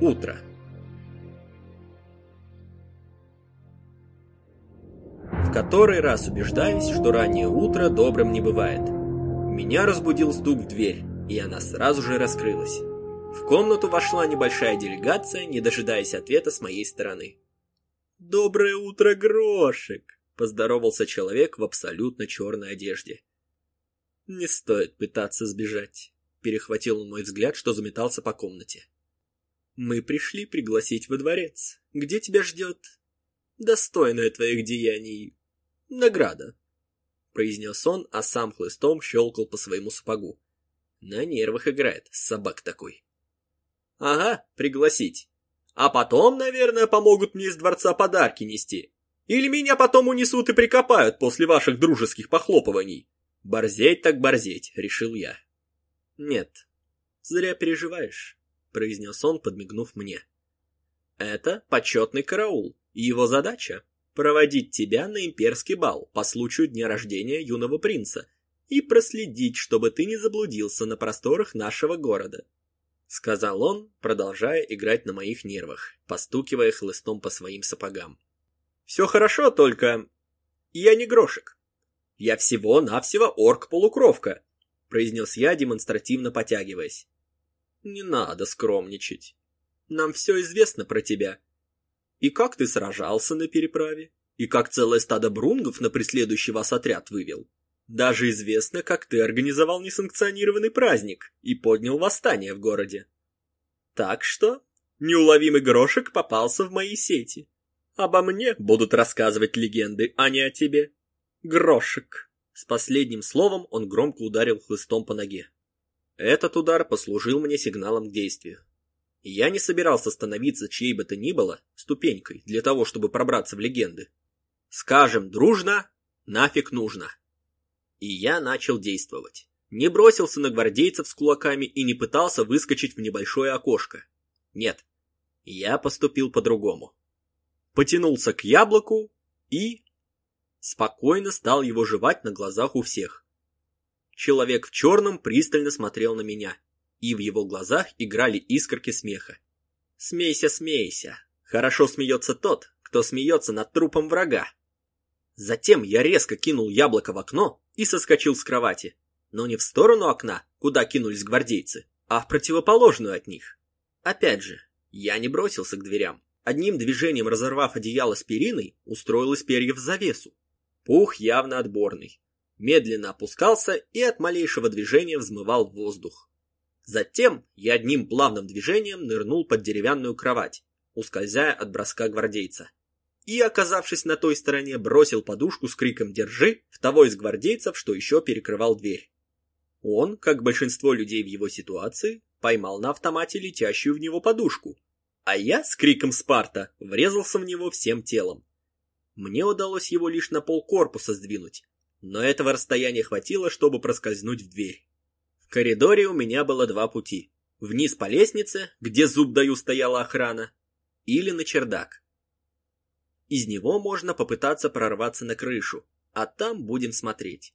Утро. В который раз убеждаюсь, что раннее утро добрым не бывает. Меня разбудил стук в дверь, и она сразу же раскрылась. В комнату вошла небольшая делегация, не дожидаясь ответа с моей стороны. «Доброе утро, Грошек!» – поздоровался человек в абсолютно черной одежде. «Не стоит пытаться сбежать», – перехватил он мой взгляд, что заметался по комнате. «Мы пришли пригласить во дворец, где тебя ждет достойная твоих деяний награда», – произнес он, а сам хлыстом щелкал по своему сапогу. На нервах играет, собак такой. «Ага, пригласить. А потом, наверное, помогут мне из дворца подарки нести. Или меня потом унесут и прикопают после ваших дружеских похлопываний. Борзеть так борзеть, решил я. Нет, зря переживаешь, произнес он, подмигнув мне. Это почетный караул, и его задача — проводить тебя на имперский бал по случаю дня рождения юного принца и проследить, чтобы ты не заблудился на просторах нашего города. Сказал он, продолжая играть на моих нервах, постукивая хлыстом по своим сапогам. Все хорошо, только я не грошек. «Я всего-навсего орк-полукровка», — произнес я, демонстративно потягиваясь. «Не надо скромничать. Нам все известно про тебя. И как ты сражался на переправе, и как целое стадо брунгов на преследующий вас отряд вывел. Даже известно, как ты организовал несанкционированный праздник и поднял восстание в городе. Так что неуловимый грошек попался в мои сети. Обо мне будут рассказывать легенды, а не о тебе. Грошек. С последним словом он громко ударил хлыстом по ноге. Этот удар послужил мне сигналом к действию. Я не собирался становиться чьей бы то ни было ступенькой для того, чтобы пробраться в легенды. Скажем дружно, нафиг нужно. И я начал действовать. Не бросился на гвардейцев с кулаками и не пытался выскочить в небольшое окошко. Нет, я поступил по-другому. Потянулся к яблоку и спокойно стал его жевать на глазах у всех. Человек в черном пристально смотрел на меня, и в его глазах играли искорки смеха. «Смейся, смейся! Хорошо смеется тот, кто смеется над трупом врага!» Затем я резко кинул яблоко в окно и соскочил с кровати, но не в сторону окна, куда кинулись гвардейцы, а в противоположную от них. Опять же, я не бросился к дверям. Одним движением разорвав одеяло с периной, устроил из перьев завесу, Пух явно отборный. Медленно опускался и от малейшего движения взмывал в воздух. Затем я одним плавным движением нырнул под деревянную кровать, ускользая от броска гвардейца. И, оказавшись на той стороне, бросил подушку с криком «Держи!» в того из гвардейцев, что еще перекрывал дверь. Он, как большинство людей в его ситуации, поймал на автомате летящую в него подушку, а я с криком «Спарта!» врезался в него всем телом. Мне удалось его лишь на полкорпуса сдвинуть, но этого расстояния хватило, чтобы проскользнуть в дверь. В коридоре у меня было два пути. Вниз по лестнице, где зуб даю стояла охрана, или на чердак. Из него можно попытаться прорваться на крышу, а там будем смотреть.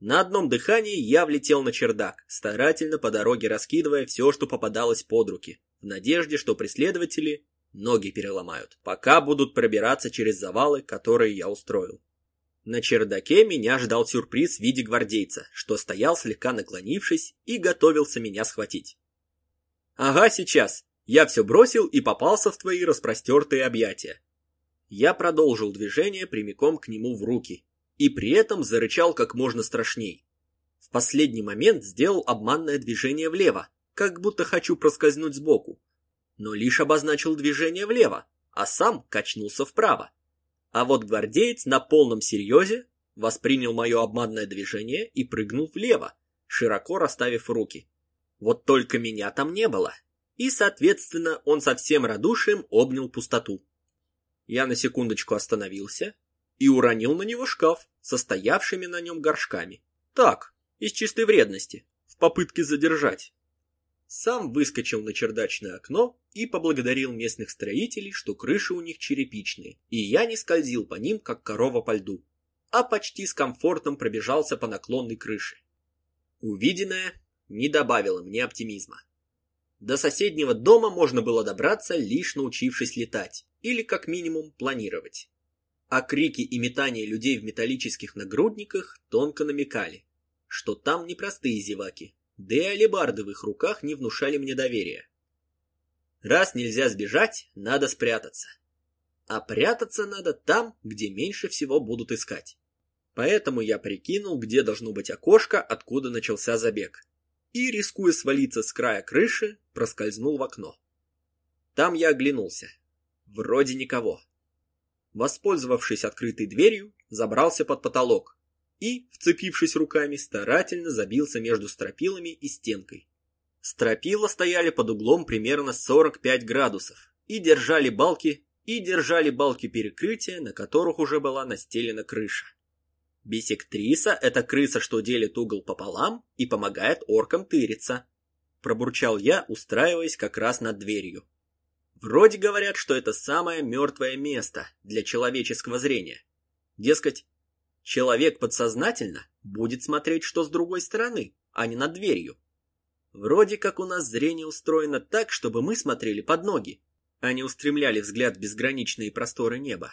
На одном дыхании я влетел на чердак, старательно по дороге раскидывая все, что попадалось под руки, в надежде, что преследователи Ноги переломают, пока будут пробираться через завалы, которые я устроил. На чердаке меня ждал сюрприз в виде гвардейца, что стоял слегка наклонившись и готовился меня схватить. «Ага, сейчас. Я все бросил и попался в твои распростертые объятия». Я продолжил движение прямиком к нему в руки и при этом зарычал как можно страшней. В последний момент сделал обманное движение влево, как будто хочу проскользнуть сбоку, но лишь обозначил движение влево, а сам качнулся вправо. А вот гвардеец на полном серьезе воспринял мое обманное движение и прыгнул влево, широко расставив руки. Вот только меня там не было, и, соответственно, он со всем радушием обнял пустоту. Я на секундочку остановился и уронил на него шкаф со стоявшими на нем горшками. Так, из чистой вредности, в попытке задержать сам выскочил на чердачное окно и поблагодарил местных строителей, что крыши у них черепичные, и я не скользил по ним, как корова по льду, а почти с комфортом пробежался по наклонной крыше. Увиденное не добавило мне оптимизма. До соседнего дома можно было добраться, лишь научившись летать, или как минимум планировать. А крики и метания людей в металлических нагрудниках тонко намекали, что там непростые зеваки, да и алебарды в их руках не внушали мне доверия. Раз нельзя сбежать, надо спрятаться. А прятаться надо там, где меньше всего будут искать. Поэтому я прикинул, где должно быть окошко, откуда начался забег и, рискуя свалиться с края крыши, проскользнул в окно. Там я оглянулся. Вроде никого. Воспользовавшись открытой дверью, забрался под потолок и, вцепившись руками, старательно забился между стропилами и стенкой. Стропила стояли под углом примерно 45 градусов и держали балки, и держали балки перекрытия, на которых уже была настелена крыша. Бисектриса — это крыса, что делит угол пополам и помогает оркам тыриться. Пробурчал я, устраиваясь как раз над дверью. Вроде говорят, что это самое мертвое место для человеческого зрения. Дескать, человек подсознательно будет смотреть, что с другой стороны, а не над дверью. Вроде как у нас зрение устроено так, чтобы мы смотрели под ноги, а не устремляли взгляд в безграничные просторы неба.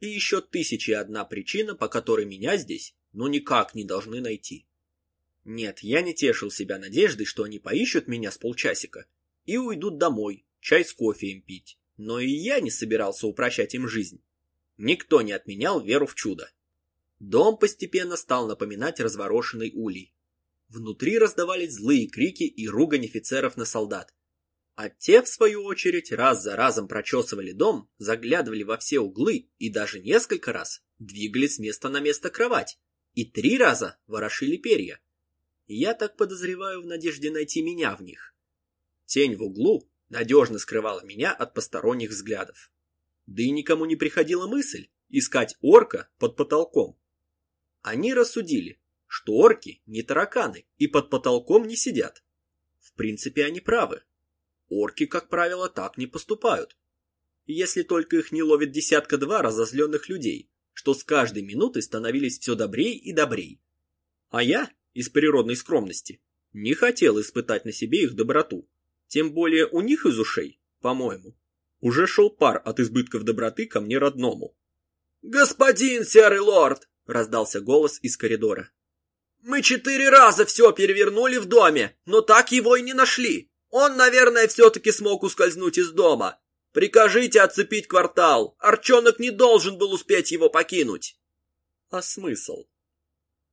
И еще тысячи одна причина, по которой меня здесь ну никак не должны найти. Нет, я не тешил себя надеждой, что они поищут меня с полчасика и уйдут домой, чай с кофеем пить. Но и я не собирался упрощать им жизнь. Никто не отменял веру в чудо. Дом постепенно стал напоминать разворошенный улей. Внутри раздавались злые крики и ругань офицеров на солдат. А те, в свою очередь, раз за разом прочесывали дом, заглядывали во все углы и даже несколько раз двигали с места на место кровать и три раза ворошили перья. Я так подозреваю в надежде найти меня в них. Тень в углу надежно скрывала меня от посторонних взглядов. Да и никому не приходила мысль искать орка под потолком. Они рассудили, что орки не тараканы и под потолком не сидят. В принципе, они правы. Орки, как правило, так не поступают. Если только их не ловит десятка-два разозленных людей, что с каждой минутой становились все добрей и добрей. А я, из природной скромности, не хотел испытать на себе их доброту. Тем более у них из ушей, по-моему, уже шел пар от избытков доброты ко мне родному. «Господин серый лорд!» — раздался голос из коридора. «Мы четыре раза все перевернули в доме, но так его и не нашли. Он, наверное, все-таки смог ускользнуть из дома. Прикажите отцепить квартал. Арчонок не должен был успеть его покинуть. А смысл?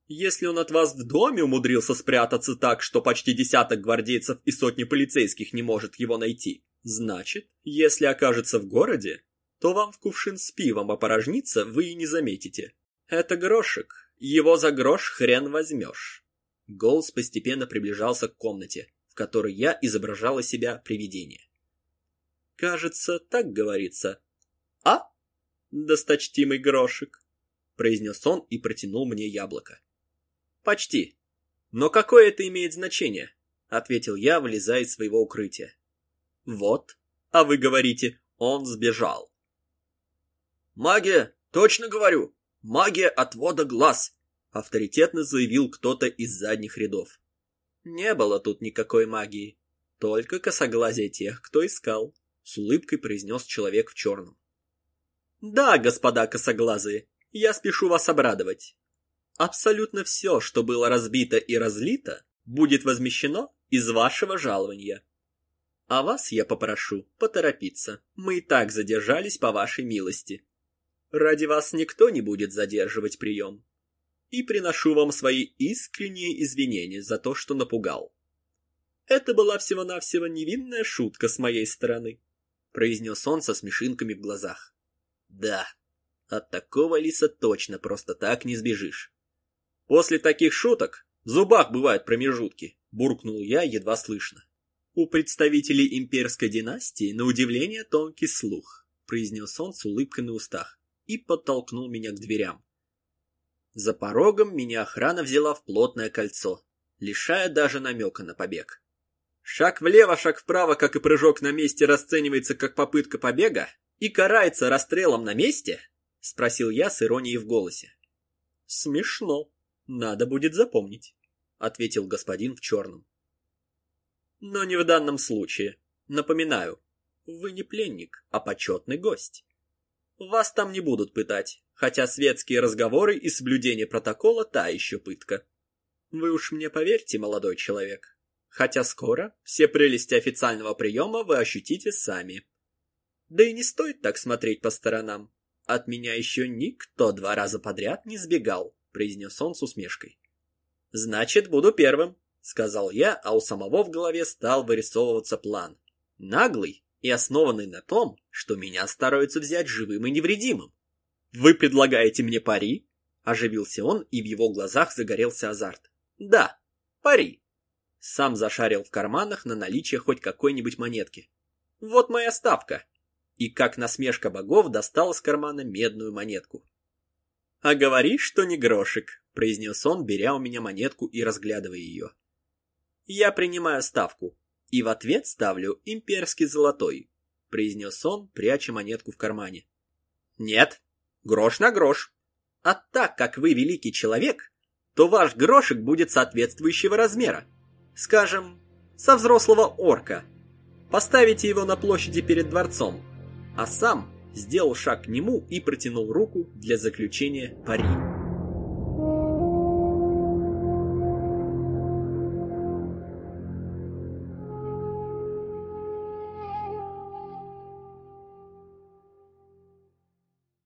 Если он от вас в доме умудрился спрятаться так, что почти десяток гвардейцев и сотни полицейских не может его найти, значит, если окажется в городе, то вам в кувшин с пивом опорожниться вы и не заметите. Это грошек, его за грош хрен возьмешь. Голос постепенно приближался к комнате которой я изображала себя привидение. «Кажется, так говорится. А? Досточтимый грошек», — произнес он и протянул мне яблоко. «Почти. Но какое это имеет значение?» — ответил я, вылезая из своего укрытия. «Вот. А вы говорите, он сбежал». «Магия, точно говорю. Магия отвода глаз», — авторитетно заявил кто-то из задних рядов. Не было тут никакой магии, только косоглазие тех, кто искал, с улыбкой произнес человек в черном. Да, господа косоглазые, я спешу вас обрадовать. Абсолютно все, что было разбито и разлито, будет возмещено из вашего жалования. А вас я попрошу поторопиться, мы и так задержались по вашей милости. Ради вас никто не будет задерживать прием и приношу вам свои искренние извинения за то, что напугал. Это была всего-навсего невинная шутка с моей стороны, произнес он со смешинками в глазах. Да, от такого лиса точно просто так не сбежишь. После таких шуток в зубах бывают промежутки, буркнул я едва слышно. У представителей имперской династии на удивление тонкий слух, произнес он с улыбкой на устах и подтолкнул меня к дверям. За порогом меня охрана взяла в плотное кольцо, лишая даже намека на побег. Шаг влево, шаг вправо, как и прыжок на месте, расценивается как попытка побега и карается расстрелом на месте? Спросил я с иронией в голосе. Смешно. Надо будет запомнить, ответил господин в черном. Но не в данном случае. Напоминаю, вы не пленник, а почетный гость. Вас там не будут пытать, хотя светские разговоры и соблюдение протокола та еще пытка. Вы уж мне поверьте, молодой человек. Хотя скоро все прелести официального приема вы ощутите сами. Да и не стоит так смотреть по сторонам. От меня еще никто два раза подряд не сбегал, произнес он с усмешкой. Значит, буду первым, сказал я, а у самого в голове стал вырисовываться план. Наглый и основанный на том, что меня стараются взять живым и невредимым. «Вы предлагаете мне пари?» Оживился он, и в его глазах загорелся азарт. «Да, пари». Сам зашарил в карманах на наличие хоть какой-нибудь монетки. «Вот моя ставка». И как насмешка богов достал из кармана медную монетку. «А говоришь, что не грошек», — произнес он, беря у меня монетку и разглядывая ее. «Я принимаю ставку, и в ответ ставлю имперский золотой», — произнес он, пряча монетку в кармане. «Нет, грош на грош. А так как вы великий человек, то ваш грошек будет соответствующего размера. Скажем, со взрослого орка. Поставите его на площади перед дворцом, а сам сделал шаг к нему и протянул руку для заключения пари.